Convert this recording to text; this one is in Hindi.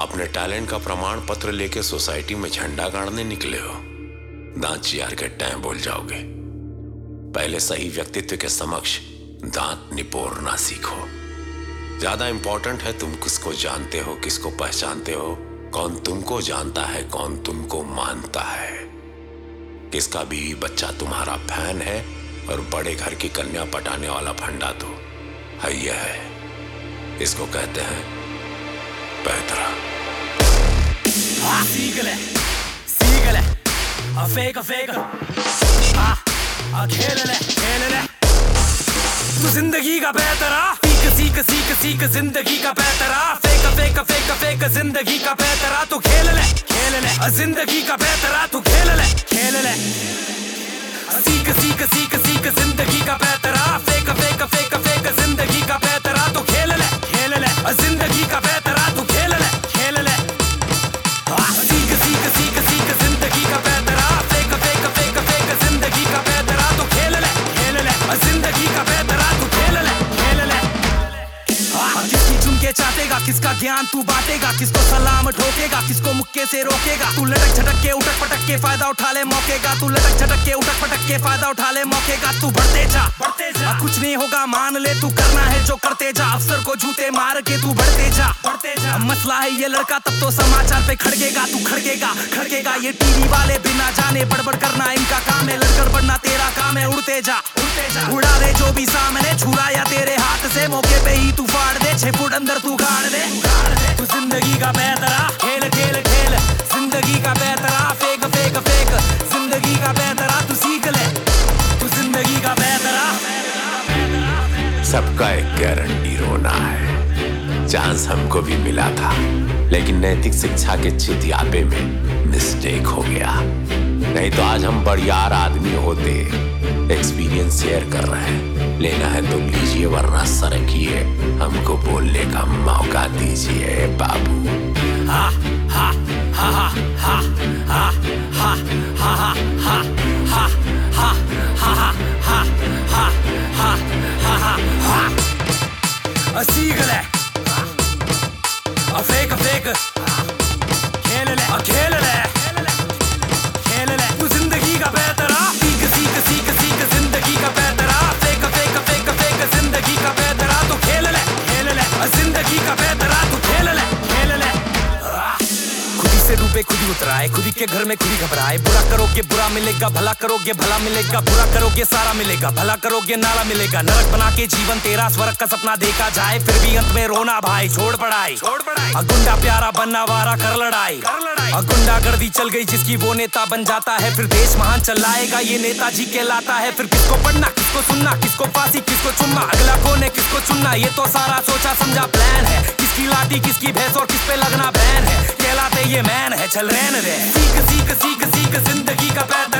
अपने टैलेंट का प्रमाण पत्र लेके सोसाइटी में झंडा गाड़ने निकले हो। दांत चियार के टाइम बोल जाओगे। पहले सही व्यक्तित्व के समक्ष दांत निपोरना सीखो। ज़्यादा इंपॉर्टेंट है तुम किसको जानते हो, किसको पहचानते हो, कौन तुमको जानता है, कौन तुमको मानता है। किसका बीवी बच्चा तुम्हारा फ़ैन है और बड़े घर की कन्या पटाने वाला फंडा तो है यह है। इसको कहते हैं पैतरा Sigale, sigale, a fake, a fake, ah, a खेलले, खेलले, तू ज़िंदगी का बेहतरा सीख सीख सीख सीख ज़िंदगी का बेहतरा फेक फेक फेक फेक ज़िंदगी का बेहतरा तू खेल ले खेल ले आ ज़िंदगी का बेहतरा तू खेल ले खेल ले के चाटेगा किसका ज्ञान तू बांटेगा, किसको सलाम ठोकेगा, किसको मुक्के से रोकेगा। तू लटक झटक के, उठक पटक के फ़ायदा उठा ले मौके का तू लटक झटक के, उठक पटक के फ़ायदा उठा ले मौके का तू बढ़ते जा बढ़ते जा। कुछ नहीं होगा, मान ले तू करना है जो करते जा। अफसर को जूते मार के तू बढ़ते जा बढ़ते जा। मसला है ये लड़का, तब तो समाचार पे खड़गेगा, तू खड़गेगा खड़गेगा। ये टीवी वाले बिना जाने बड़बड़ करना, इनका काम है, लड़कर बढ़ना तेरा काम है, उड़ते जा उड़ते जा। उड़ा दे जो भी सामने छुरा या तेरे हाथ छह फुट अंदर तू गाड़ दे तू ज़िंदगी का बेहतरा खेल खेल खेल। ज़िंदगी का बेहतरा फेक फेक फेक। ज़िंदगी का बेहतरा तू सीख ले। तू ज़िंदगी का बेहतरा सबका एक गारंटी रोना है। चांस हमको भी मिला था। लेकिन नैतिक शिक्षा के चितियापे में मिस्टेक नहीं तो आज हम बढ़ियार आदमी होते एक्सपीरियंस शेयर कर रहे हैं। लेना है तो लीजिए, वरना सरकिए। हमको बोलने का मौका दीजिए, बाबू। हा हा हा हा हा हा हा हा हा हा हा हा हा हा हा हा हा हा a seagull. A fake a fake. से डूबे खुद ही उतराए खुद ही के घर में खुद ही घबराए। बुरा करोगे बुरा मिलेगा भला करोगे भला मिलेगा। बुरा करोगे सारा मिलेगा भला करोगे नाला मिलेगा। नरक बना के जीवन तेरा स्वर्ग का सपना देखा जाए फिर भी अंत में रोना भाई छोड़ पड़ाई। छोड़ पढ़ाई आ गुंडा प्यारा बनना वारा कर लड़ाई। कर लड़ाई। आ गर्दी चल गई जिसकी वो नेता बन जाता है फिर देश महान चलाएगा। ये नेताजी कहलाता है फिर किसको पढ़ना किसको सुनना किसको फांसी किसको चुनना अगला कौन है किसको चुनना? ये तो सारा सोचा समझा प्लान है। किसकी लाठी किसकी भैंस और किस पे लगना बैन है? चल रहने दे सीख सीख सीख सीख ज़िंदगी का पैदरा